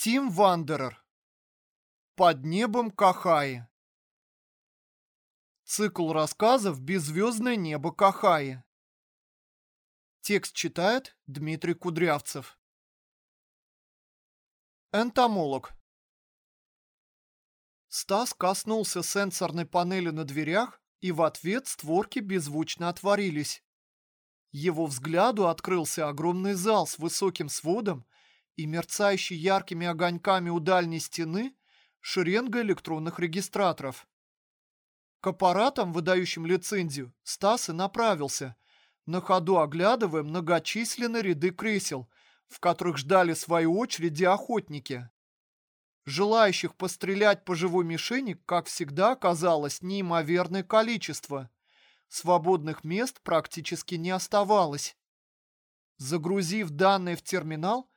Тим Вандерер. Под небом Кахаи. Цикл рассказов «Беззвездное небо Кахаи». Текст читает Дмитрий Кудрявцев. Энтомолог. Стас коснулся сенсорной панели на дверях, и в ответ створки беззвучно отворились. Его взгляду открылся огромный зал с высоким сводом и мерцающий яркими огоньками у дальней стены шеренга электронных регистраторов. К аппаратам, выдающим лицензию, Стас и направился, на ходу оглядывая многочисленные ряды кресел, в которых ждали своей очереди охотники. Желающих пострелять по живой мишени, как всегда, оказалось неимоверное количество. Свободных мест практически не оставалось. Загрузив данные в терминал,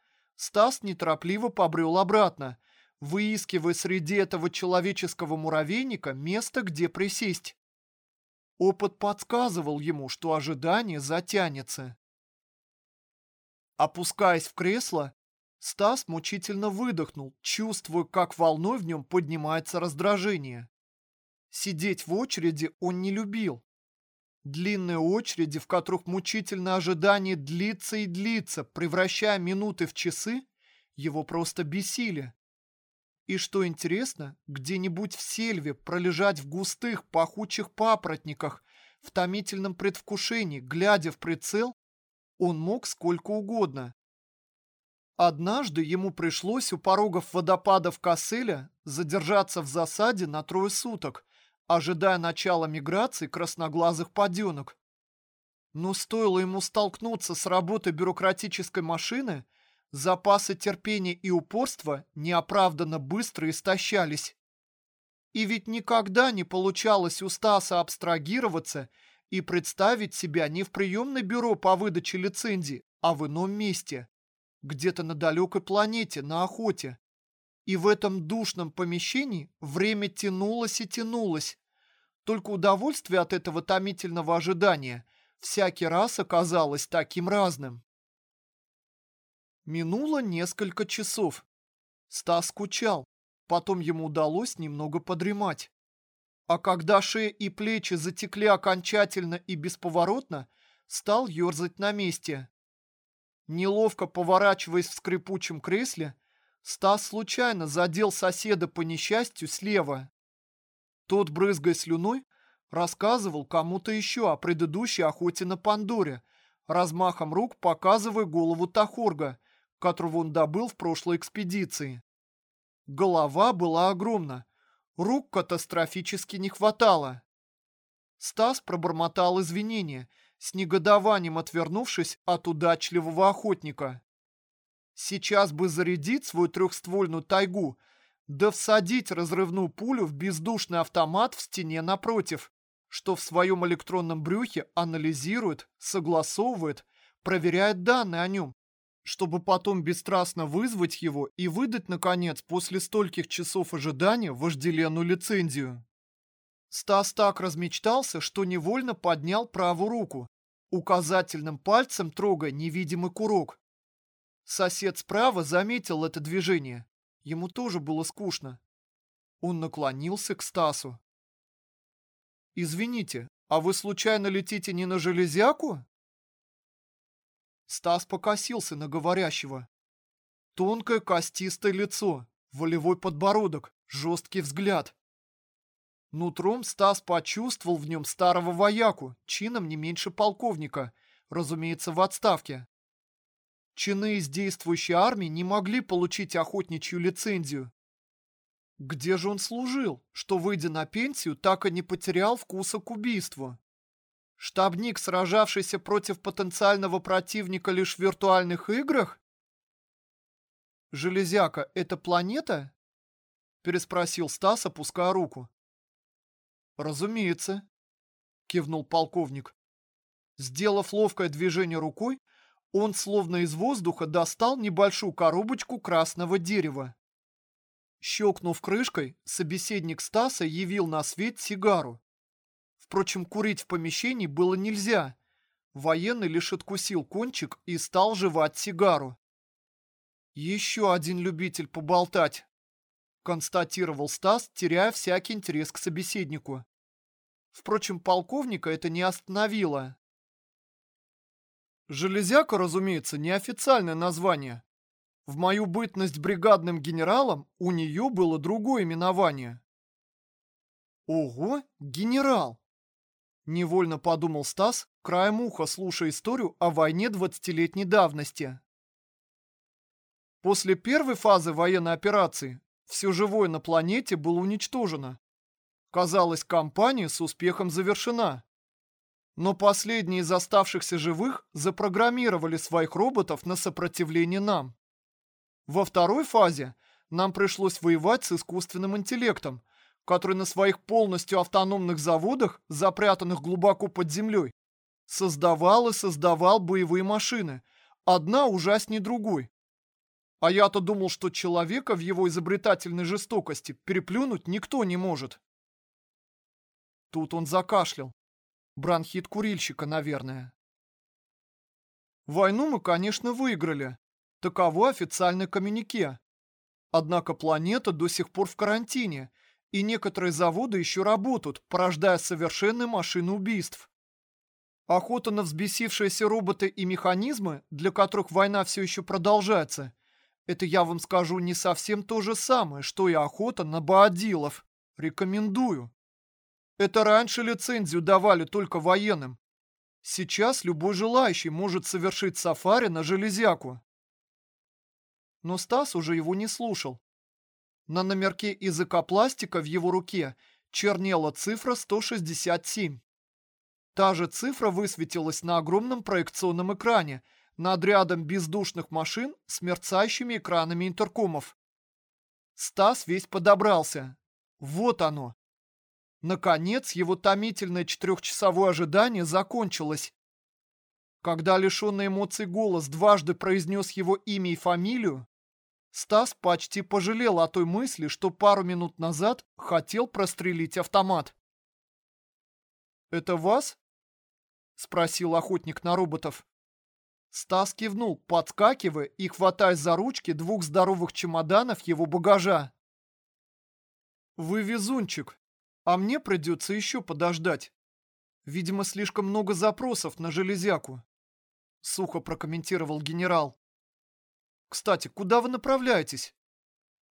Стас неторопливо побрел обратно, выискивая среди этого человеческого муравейника место, где присесть. Опыт подсказывал ему, что ожидание затянется. Опускаясь в кресло, Стас мучительно выдохнул, чувствуя, как волной в нем поднимается раздражение. Сидеть в очереди он не любил. Длинные очереди, в которых мучительное ожидание длится и длится, превращая минуты в часы, его просто бесили. И что интересно, где-нибудь в сельве пролежать в густых пахучих папоротниках, в томительном предвкушении, глядя в прицел, он мог сколько угодно. Однажды ему пришлось у порогов водопадов Касселя задержаться в засаде на трое суток, ожидая начала миграции красноглазых поденок. Но стоило ему столкнуться с работой бюрократической машины, запасы терпения и упорства неоправданно быстро истощались. И ведь никогда не получалось у Стаса абстрагироваться и представить себя не в приемное бюро по выдаче лицензий, а в ином месте, где-то на далекой планете, на охоте. И в этом душном помещении время тянулось и тянулось, только удовольствие от этого томительного ожидания всякий раз оказалось таким разным. Минуло несколько часов. Стас скучал, потом ему удалось немного подремать. А когда шея и плечи затекли окончательно и бесповоротно, стал ерзать на месте. Неловко поворачиваясь в скрипучем кресле, Стас случайно задел соседа по несчастью слева. Тот, брызгая слюной, рассказывал кому-то еще о предыдущей охоте на Пандоре, размахом рук показывая голову Тахорга, которого он добыл в прошлой экспедиции. Голова была огромна, рук катастрофически не хватало. Стас пробормотал извинения, с негодованием отвернувшись от удачливого охотника. Сейчас бы зарядить свою трехствольную тайгу – да всадить разрывную пулю в бездушный автомат в стене напротив, что в своем электронном брюхе анализирует, согласовывает, проверяет данные о нем, чтобы потом бесстрастно вызвать его и выдать, наконец, после стольких часов ожидания вожделенную лицензию. Стас так размечтался, что невольно поднял правую руку, указательным пальцем трогая невидимый курок. Сосед справа заметил это движение Ему тоже было скучно. Он наклонился к Стасу. «Извините, а вы случайно летите не на железяку?» Стас покосился на говорящего. Тонкое костистое лицо, волевой подбородок, жесткий взгляд. Нутром Стас почувствовал в нем старого вояку, чином не меньше полковника, разумеется, в отставке. Чины из действующей армии не могли получить охотничью лицензию. Где же он служил, что, выйдя на пенсию, так и не потерял вкуса к убийству? Штабник, сражавшийся против потенциального противника лишь в виртуальных играх? «Железяка — это планета?» — переспросил Стас, опуская руку. «Разумеется», — кивнул полковник. Сделав ловкое движение рукой, он словно из воздуха достал небольшую коробочку красного дерева. Щелкнув крышкой, собеседник Стаса явил на свет сигару. Впрочем, курить в помещении было нельзя. Военный лишь откусил кончик и стал жевать сигару. Еще один любитель поболтать, констатировал Стас, теряя всякий интерес к собеседнику. Впрочем, полковника это не остановило. Железяка, разумеется, неофициальное название. В мою бытность бригадным генералом у нее было другое именование. Ого, генерал! Невольно подумал Стас, краем уха слушая историю о войне двадцатилетней давности. После первой фазы военной операции все живое на планете было уничтожено. Казалось, кампания с успехом завершена. Но последние из оставшихся живых запрограммировали своих роботов на сопротивление нам. Во второй фазе нам пришлось воевать с искусственным интеллектом, который на своих полностью автономных заводах, запрятанных глубоко под землей, создавал и создавал боевые машины, одна ужаснее другой. А я-то думал, что человека в его изобретательной жестокости переплюнуть никто не может. Тут он закашлял. Бронхит курильщика, наверное. Войну мы, конечно, выиграли. Таково официальное коммюнике. Однако планета до сих пор в карантине, и некоторые заводы еще работают, порождая совершенные машины убийств. Охота на взбесившиеся роботы и механизмы, для которых война все еще продолжается, это я вам скажу не совсем то же самое, что и охота на боодилов. Рекомендую. Это раньше лицензию давали только военным. Сейчас любой желающий может совершить сафари на железяку. Но Стас уже его не слушал. На номерке языка пластика в его руке чернела цифра 167. Та же цифра высветилась на огромном проекционном экране над рядом бездушных машин с мерцающими экранами интеркомов. Стас весь подобрался. Вот оно. Наконец, его томительное четырехчасовое ожидание закончилось. Когда лишенный эмоций голос дважды произнес его имя и фамилию, Стас почти пожалел о той мысли, что пару минут назад хотел прострелить автомат. «Это вас?» – спросил охотник на роботов. Стас кивнул, подскакивая и хватаясь за ручки двух здоровых чемоданов его багажа. «Вы везунчик», а мне придется еще подождать. Видимо, слишком много запросов на железяку. Сухо прокомментировал генерал. Кстати, куда вы направляетесь?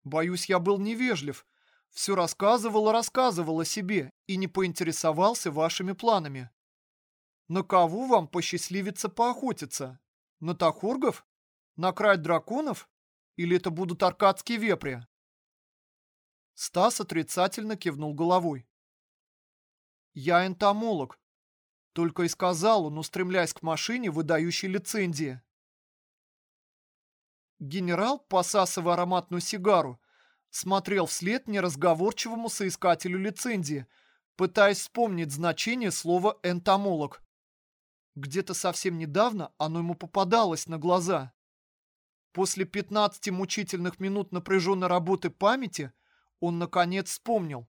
Боюсь, я был невежлив. Все рассказывал и рассказывал о себе и не поинтересовался вашими планами. На кого вам посчастливится поохотиться? На тахургов? На край драконов? Или это будут аркадские вепри? Стас отрицательно кивнул головой. «Я энтомолог», — только и сказал он, устремляясь к машине, выдающей лицензии. Генерал, посасывая ароматную сигару, смотрел вслед неразговорчивому соискателю лицензии, пытаясь вспомнить значение слова «энтомолог». Где-то совсем недавно оно ему попадалось на глаза. После 15 мучительных минут напряженной работы памяти – он наконец вспомнил.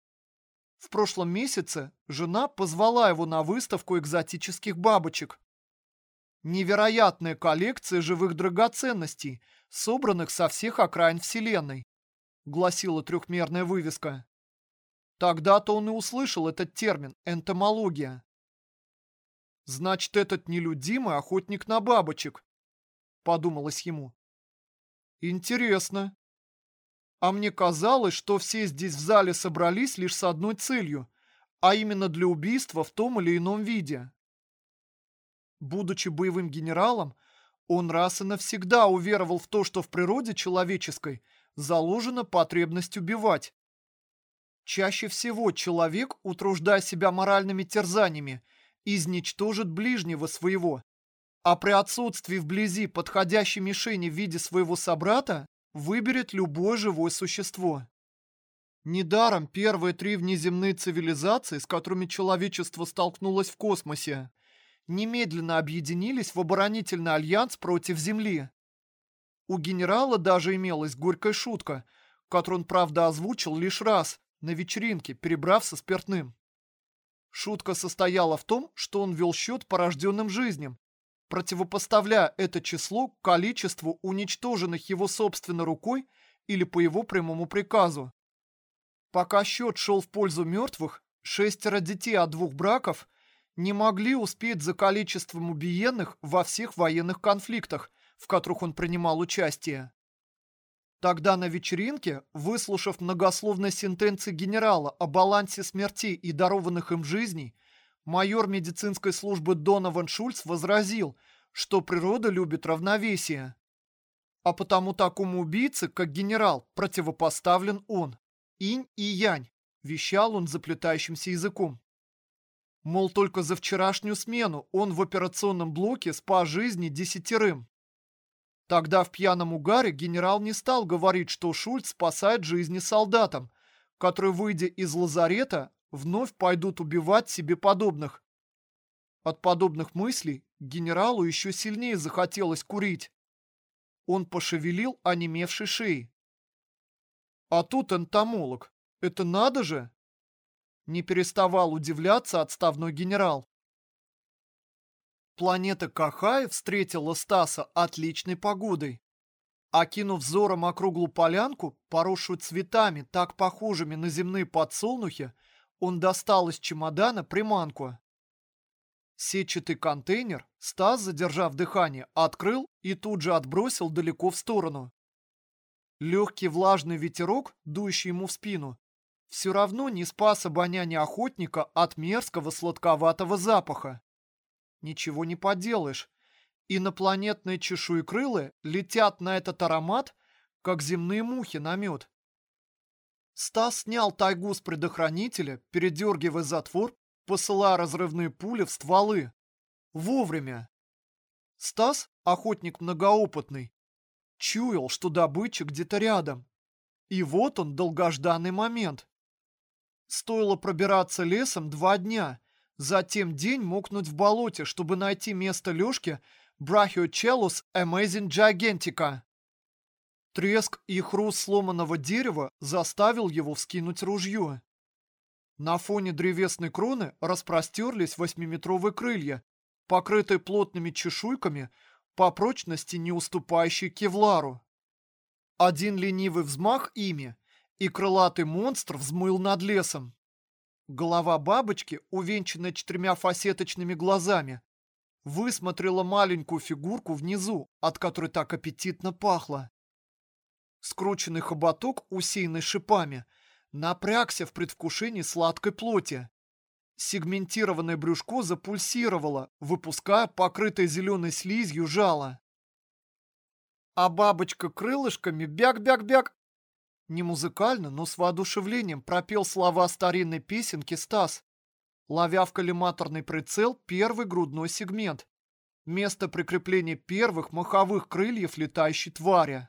В прошлом месяце жена позвала его на выставку экзотических бабочек. Невероятная коллекция живых драгоценностей, собранных со всех окраин Вселенной, гласила трехмерная вывеска. Тогда-то он и услышал этот термин «энтомология». «Значит, этот нелюдимый охотник на бабочек», — подумалось ему. «Интересно, а мне казалось, что все здесь в зале собрались лишь с одной целью, а именно для убийства в том или ином виде. Будучи боевым генералом, он раз и навсегда уверовал в то, что в природе человеческой заложена потребность убивать. Чаще всего человек, утруждая себя моральными терзаниями, изничтожит ближнего своего, а при отсутствии вблизи подходящей мишени в виде своего собрата выберет любое живое существо. Недаром первые три внеземные цивилизации, с которыми человечество столкнулось в космосе, немедленно объединились в оборонительный альянс против Земли. У генерала даже имелась горькая шутка, которую он, правда, озвучил лишь раз, на вечеринке, перебрав со спиртным. Шутка состояла в том, что он вел счет порожденным жизням, противопоставляя это число количеству уничтоженных его собственной рукой или по его прямому приказу. Пока счет шел в пользу мертвых, шестеро детей от двух браков не могли успеть за количеством убиенных во всех военных конфликтах, в которых он принимал участие. Тогда на вечеринке, выслушав многословные сентенции генерала о балансе смертей и дарованных им жизней, майор медицинской службы Донован Шульц возразил, что природа любит равновесие. А потому такому убийце, как генерал, противопоставлен он. Инь и янь, вещал он заплетающимся языком. Мол, только за вчерашнюю смену он в операционном блоке спас жизни десятерым. Тогда в пьяном угаре генерал не стал говорить, что Шульц спасает жизни солдатам, которые, выйдя из лазарета, вновь пойдут убивать себе подобных. От подобных мыслей генералу еще сильнее захотелось курить. Он пошевелил онемевшей шеей. А тут энтомолог. Это надо же! Не переставал удивляться отставной генерал. Планета Кахай встретила Стаса отличной погодой. Окинув взором округлую полянку, поросшую цветами, так похожими на земные подсолнухи, он достал из чемодана приманку. Сетчатый контейнер Стас, задержав дыхание, открыл и тут же отбросил далеко в сторону. Легкий влажный ветерок, дующий ему в спину, все равно не спас обоняние охотника от мерзкого сладковатого запаха. Ничего не поделаешь. Инопланетные чешуекрылые летят на этот аромат, как земные мухи на мед. Стас снял тайгу с предохранителя, передергивая затвор, посылая разрывные пули в стволы. Вовремя. Стас, охотник многоопытный, чуял, что добыча где-то рядом. И вот он, долгожданный момент. Стоило пробираться лесом два дня, Затем день мокнуть в болоте, чтобы найти место лёжки Brachiocelus Amazing Gigantica. Треск и хруст сломанного дерева заставил его вскинуть ружье. На фоне древесной кроны распростерлись восьмиметровые крылья, покрытые плотными чешуйками, по прочности не уступающие кевлару. Один ленивый взмах ими, и крылатый монстр взмыл над лесом. Голова бабочки, увенчанная четырьмя фасеточными глазами, высмотрела маленькую фигурку внизу, от которой так аппетитно пахло. Скрученный хоботок, усеянный шипами, напрягся в предвкушении сладкой плоти. Сегментированное брюшко запульсировало, выпуская покрытое зеленой слизью жало. А бабочка крылышками бяк-бяк-бяк не музыкально, но с воодушевлением пропел слова старинной песенки Стас, ловя в коллиматорный прицел первый грудной сегмент, место прикрепления первых маховых крыльев летающей твари.